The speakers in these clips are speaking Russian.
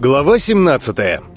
Глава 17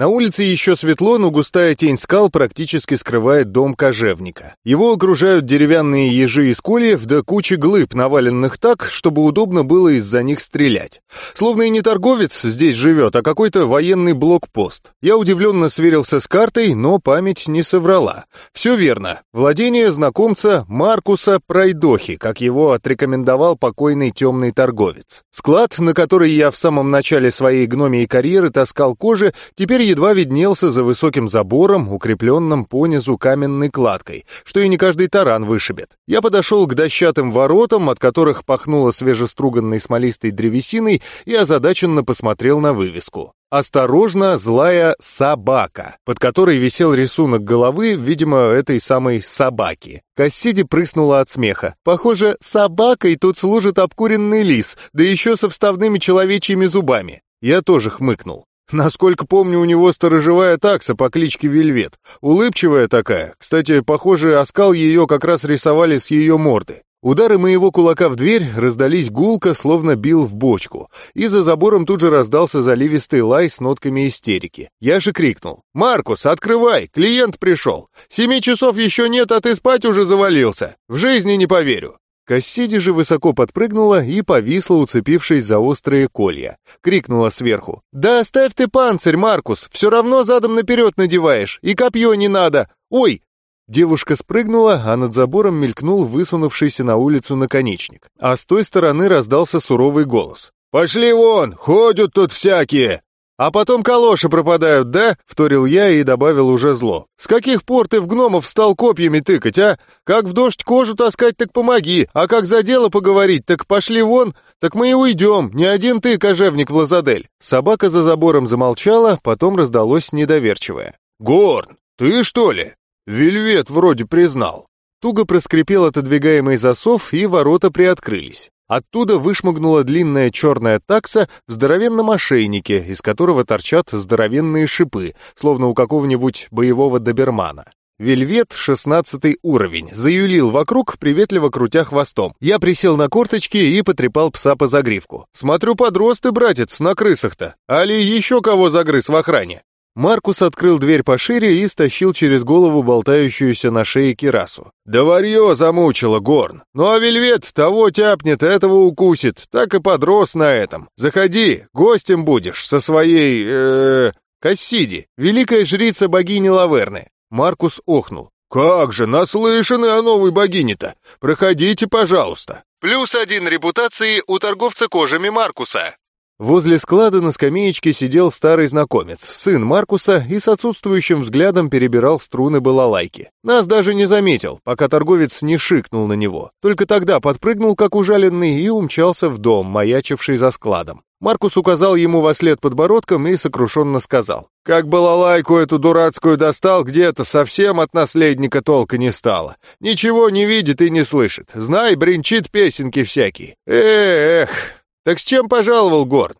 На улице еще светло, но густая тень скал практически скрывает дом кожевника. Его окружают деревянные ежи из кольев да куча глыб, наваленных так, чтобы удобно было из-за них стрелять. Словно и не торговец здесь живет, а какой-то военный блокпост. Я удивленно сверился с картой, но память не соврала. Все верно. Владение знакомца Маркуса Пройдохи, как его отрекомендовал покойный темный торговец. Склад, на который я в самом начале своей гномией карьеры таскал кожи, теперь едва виднелся за высоким забором, укрепленным понизу каменной кладкой, что и не каждый таран вышибет. Я подошел к дощатым воротам, от которых пахнуло свежеструганной смолистой древесиной, и озадаченно посмотрел на вывеску. «Осторожно, злая собака», под которой висел рисунок головы, видимо, этой самой собаки. Кассиди прыснула от смеха. «Похоже, собакой тут служит обкуренный лис, да еще со вставными человечьими зубами». Я тоже хмыкнул. Насколько помню, у него сторожевая такса по кличке Вельвет. Улыбчивая такая. Кстати, похоже, оскал ее как раз рисовали с ее морды. Удары моего кулака в дверь раздались гулко, словно бил в бочку. И за забором тут же раздался заливистый лай с нотками истерики. Я же крикнул. «Маркус, открывай! Клиент пришел! Семи часов еще нет, а ты спать уже завалился! В жизни не поверю!» Кассиди же высоко подпрыгнула и повисла, уцепившись за острые колья. Крикнула сверху. «Да оставь ты панцирь, Маркус! Все равно задом наперед надеваешь! И копье не надо! Ой!» Девушка спрыгнула, а над забором мелькнул высунувшийся на улицу наконечник. А с той стороны раздался суровый голос. «Пошли вон! Ходят тут всякие! «А потом калоши пропадают, да?» — вторил я и добавил уже зло. «С каких пор ты в гномов стал копьями тыкать, а? Как в дождь кожу таскать, так помоги, а как за дело поговорить, так пошли вон, так мы и уйдем, не один ты, кожевник Влазадель». Собака за забором замолчала, потом раздалось недоверчивое. «Горн, ты что ли? Вельвет вроде признал». Туго проскрипел отодвигаемый засов, и ворота приоткрылись. Оттуда вышмыгнула длинная черная такса в здоровенном ошейнике, из которого торчат здоровенные шипы, словно у какого-нибудь боевого добермана. Вельвет, шестнадцатый уровень, заюлил вокруг, приветливо крутя хвостом. Я присел на корточки и потрепал пса по загривку. «Смотрю, подрос ты, братец, на крысах-то. Али еще кого загрыз в охране?» Маркус открыл дверь пошире и стащил через голову болтающуюся на шее кирасу. «Да варьё замучило, Горн! Ну а Вельвет того тяпнет, этого укусит, так и подрос на этом. Заходи, гостем будешь со своей... э Кассиди, великая жрица богини Лаверны». Маркус охнул. «Как же, наслышаны о новой богине-то! Проходите, пожалуйста!» Плюс один репутации у торговца кожами Маркуса. Возле склада на скамеечке сидел старый знакомец, сын Маркуса, и с отсутствующим взглядом перебирал струны балалайки. Нас даже не заметил, пока торговец не шикнул на него. Только тогда подпрыгнул, как ужаленный, и умчался в дом, маячивший за складом. Маркус указал ему во след подбородком и сокрушенно сказал. «Как балалайку эту дурацкую достал, где-то совсем от наследника толка не стало. Ничего не видит и не слышит. Знай, бренчит песенки всякие. Эх!» «Так с чем пожаловал Горн?»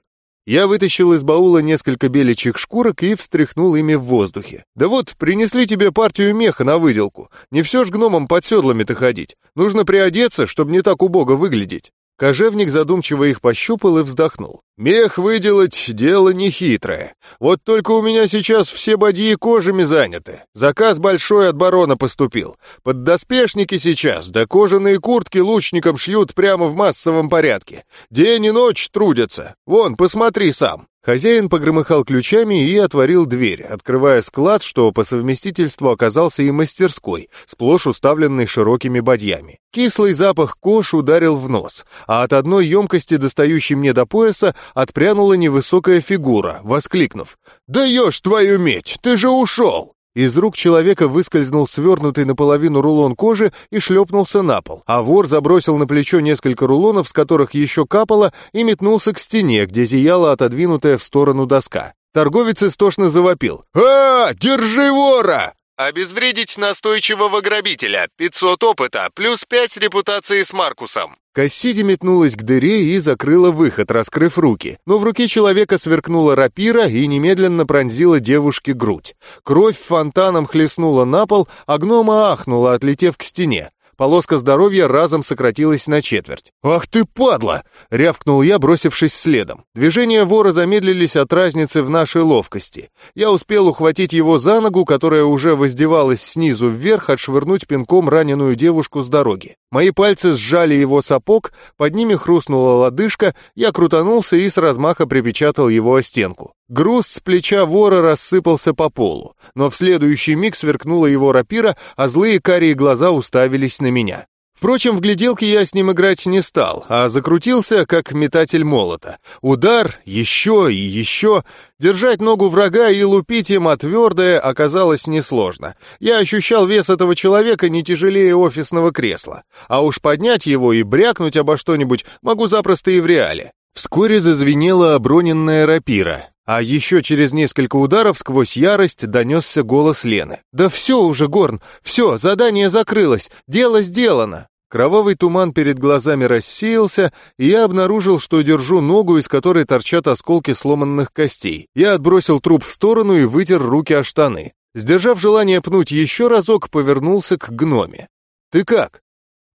Я вытащил из баула несколько беличьих шкурок и встряхнул ими в воздухе. «Да вот, принесли тебе партию меха на выделку. Не все ж гномам под седлами-то ходить. Нужно приодеться, чтобы не так убого выглядеть». Кожевник задумчиво их пощупал и вздохнул. «Мех выделать — дело нехитрое. Вот только у меня сейчас все бадьи кожами заняты. Заказ большой от барона поступил. Поддоспешники сейчас, да кожаные куртки лучникам шьют прямо в массовом порядке. День и ночь трудятся. Вон, посмотри сам». Хозяин погромыхал ключами и отворил дверь, открывая склад, что по совместительству оказался и мастерской, сплошь уставленной широкими бадьями. Кислый запах кош ударил в нос, а от одной емкости, достающей мне до пояса, отпрянула невысокая фигура, воскликнув «Да ешь твою медь, ты же ушел!» Из рук человека выскользнул свернутый наполовину рулон кожи и шлепнулся на пол, а вор забросил на плечо несколько рулонов, с которых еще капало, и метнулся к стене, где зияла отодвинутая в сторону доска. Торговец истошно завопил. «А, держи вора!» Обезвредить настойчивого грабителя. 500 опыта, плюс 5 репутации с Маркусом. Кассиди метнулась к дыре и закрыла выход, раскрыв руки. Но в руке человека сверкнула рапира и немедленно пронзила девушке грудь. Кровь фонтаном хлестнула на пол, а гнома ахнула, отлетев к стене. Полоска здоровья разом сократилась на четверть. «Ах ты, падла!» — рявкнул я, бросившись следом. Движения вора замедлились от разницы в нашей ловкости. Я успел ухватить его за ногу, которая уже воздевалась снизу вверх, отшвырнуть пинком раненую девушку с дороги. Мои пальцы сжали его сапог, под ними хрустнула лодыжка, я крутанулся и с размаха припечатал его о стенку. Груз с плеча вора рассыпался по полу, но в следующий миг сверкнула его рапира, а злые карие глаза уставились на меня. Впрочем, в гляделке я с ним играть не стал, а закрутился, как метатель молота. Удар, еще и еще. Держать ногу врага и лупить им отвердое оказалось несложно. Я ощущал вес этого человека не тяжелее офисного кресла. А уж поднять его и брякнуть обо что-нибудь могу запросто и в реале. Вскоре зазвенела оброненная рапира. А еще через несколько ударов сквозь ярость донесся голос Лены. «Да все уже, Горн, все, задание закрылось, дело сделано!» Кровавый туман перед глазами рассеялся, и я обнаружил, что держу ногу, из которой торчат осколки сломанных костей. Я отбросил труп в сторону и вытер руки о штаны. Сдержав желание пнуть еще разок, повернулся к гноме. «Ты как?»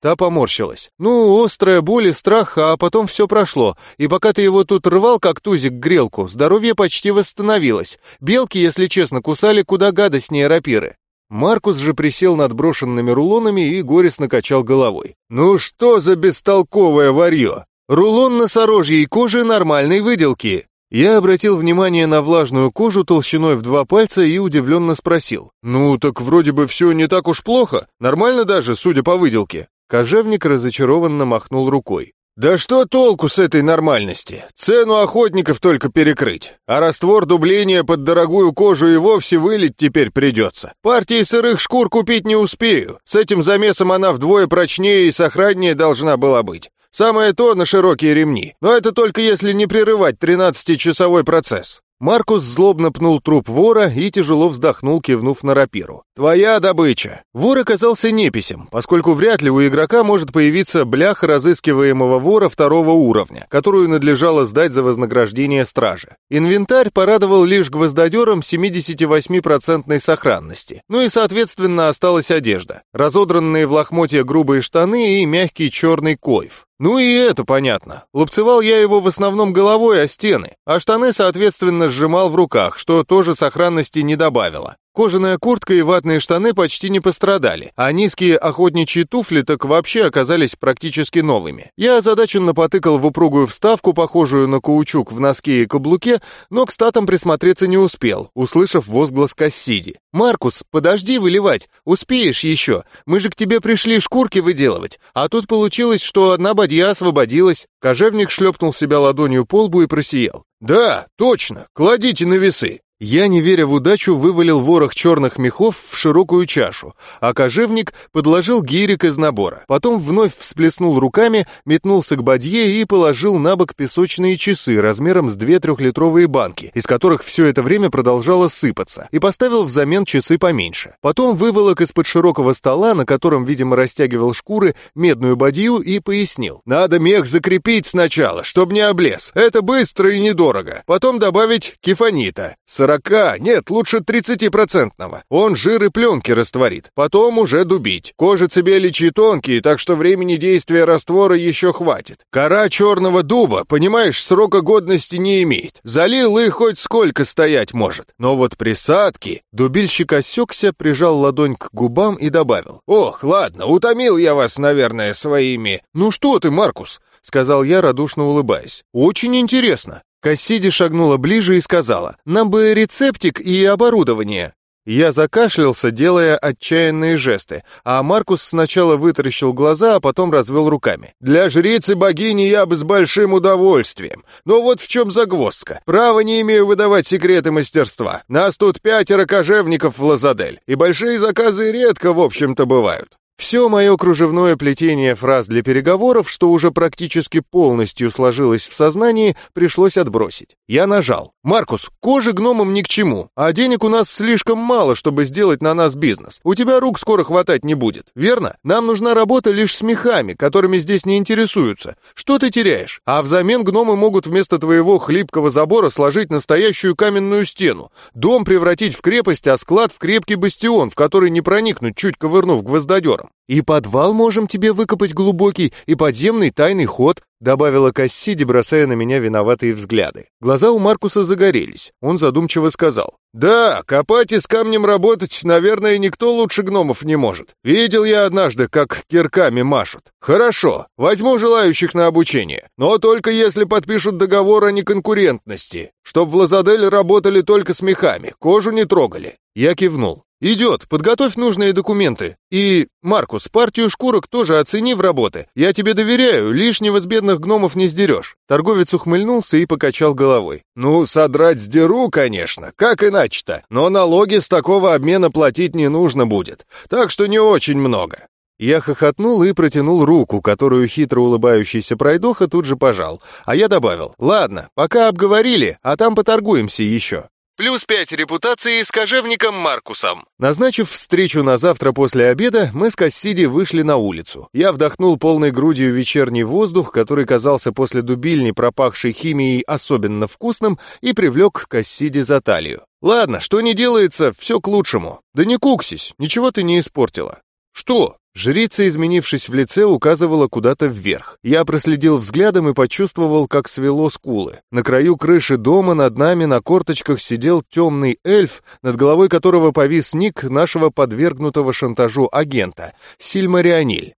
Та поморщилась. «Ну, острая боль и страх, а потом все прошло. И пока ты его тут рвал, как тузик грелку, здоровье почти восстановилось. Белки, если честно, кусали куда гадостнее рапиры. Маркус же присел над брошенными рулонами и горестно качал головой. «Ну что за бестолковое варье? Рулон носорожьей кожи нормальной выделки!» Я обратил внимание на влажную кожу толщиной в два пальца и удивленно спросил. «Ну, так вроде бы все не так уж плохо. Нормально даже, судя по выделке». Кожевник разочарованно махнул рукой. «Да что толку с этой нормальности? Цену охотников только перекрыть. А раствор дубления под дорогую кожу и вовсе вылить теперь придется. Партии сырых шкур купить не успею. С этим замесом она вдвое прочнее и сохраннее должна была быть. Самое то на широкие ремни. Но это только если не прерывать 13-часовой процесс. Маркус злобно пнул труп вора и тяжело вздохнул, кивнув на рапиру. «Твоя добыча!» Вор оказался неписем, поскольку вряд ли у игрока может появиться бляха разыскиваемого вора второго уровня, которую надлежало сдать за вознаграждение стражи. Инвентарь порадовал лишь гвоздодером 78% сохранности. Ну и, соответственно, осталась одежда. Разодранные в лохмотья грубые штаны и мягкий черный койф. Ну и это понятно. Лупцевал я его в основном головой о стены, а штаны, соответственно, сжимал в руках, что тоже сохранности не добавило. Кожаная куртка и ватные штаны почти не пострадали, а низкие охотничьи туфли так вообще оказались практически новыми. Я озадаченно потыкал в упругую вставку, похожую на каучук в носке и каблуке, но к статам присмотреться не успел, услышав возглас Кассиди. «Маркус, подожди выливать, успеешь еще. Мы же к тебе пришли шкурки выделывать, а тут получилось, что одна бадья освободилась». Кожевник шлепнул себя ладонью по лбу и просиял. «Да, точно, кладите на весы». Я, не веря в удачу, вывалил ворох черных мехов в широкую чашу, а кожевник подложил гирик из набора. Потом вновь всплеснул руками, метнулся к бадье и положил на бок песочные часы размером с две трехлитровые банки, из которых все это время продолжало сыпаться, и поставил взамен часы поменьше. Потом выволок из-под широкого стола, на котором, видимо, растягивал шкуры, медную бадью и пояснил. «Надо мех закрепить сначала, чтобы не облез. Это быстро и недорого. Потом добавить кефанита. Сорока, нет, лучше тридцатипроцентного. Он жир и пленки растворит. Потом уже дубить. Кожа цибеличьи тонкие, так что времени действия раствора еще хватит. Кора черного дуба, понимаешь, срока годности не имеет. Залил и хоть сколько стоять может. Но вот присадки... Дубильщик осекся, прижал ладонь к губам и добавил. «Ох, ладно, утомил я вас, наверное, своими...» «Ну что ты, Маркус?» — сказал я, радушно улыбаясь. «Очень интересно. Кассиди шагнула ближе и сказала, «Нам бы рецептик и оборудование». Я закашлялся, делая отчаянные жесты, а Маркус сначала вытаращил глаза, а потом развел руками. «Для жрицы богини я бы с большим удовольствием. Но вот в чем загвоздка. Право не имею выдавать секреты мастерства. Нас тут пятеро кожевников в Лазадель, и большие заказы редко, в общем-то, бывают. Все мое кружевное плетение фраз для переговоров, что уже практически полностью сложилось в сознании, пришлось отбросить. Я нажал. «Маркус, кожа гномам ни к чему, а денег у нас слишком мало, чтобы сделать на нас бизнес. У тебя рук скоро хватать не будет, верно? Нам нужна работа лишь с мехами, которыми здесь не интересуются. Что ты теряешь? А взамен гномы могут вместо твоего хлипкого забора сложить настоящую каменную стену, дом превратить в крепость, а склад в крепкий бастион, в который не проникнуть, чуть ковырнув гвоздодером. И подвал можем тебе выкопать глубокий, и подземный тайный ход, добавила Кассиди, бросая на меня виноватые взгляды. Глаза у Маркуса загорелись. Он задумчиво сказал. «Да, копать и с камнем работать, наверное, никто лучше гномов не может. Видел я однажды, как кирками машут. Хорошо, возьму желающих на обучение, но только если подпишут договор о неконкурентности, чтоб в Лазадель работали только с мехами, кожу не трогали». Я кивнул. «Идет, подготовь нужные документы. И, Маркус, партию шкурок тоже оцени в работы. Я тебе доверяю, лишнего с бедных гномов не сдерешь». Торговец ухмыльнулся и покачал головой. «Ну, содрать сдеру, конечно, как иначе-то. Но налоги с такого обмена платить не нужно будет. Так что не очень много». Я хохотнул и протянул руку, которую хитро улыбающийся пройдоха тут же пожал. А я добавил, ладно, пока обговорили, а там поторгуемся еще. Плюс пять репутации с кожевником Маркусом. Назначив встречу на завтра после обеда, мы с Кассиди вышли на улицу. Я вдохнул полной грудью вечерний воздух, который казался после дубильни, пропахшей химией, особенно вкусным, и привлек Кассиди за талию. «Ладно, что не делается, все к лучшему. Да не куксись, ничего ты не испортила». «Что?» Жрица, изменившись в лице, указывала куда-то вверх. Я проследил взглядом и почувствовал, как свело скулы. На краю крыши дома над нами на корточках сидел темный эльф, над головой которого повис ник нашего подвергнутого шантажу агента — Сильмарианиль.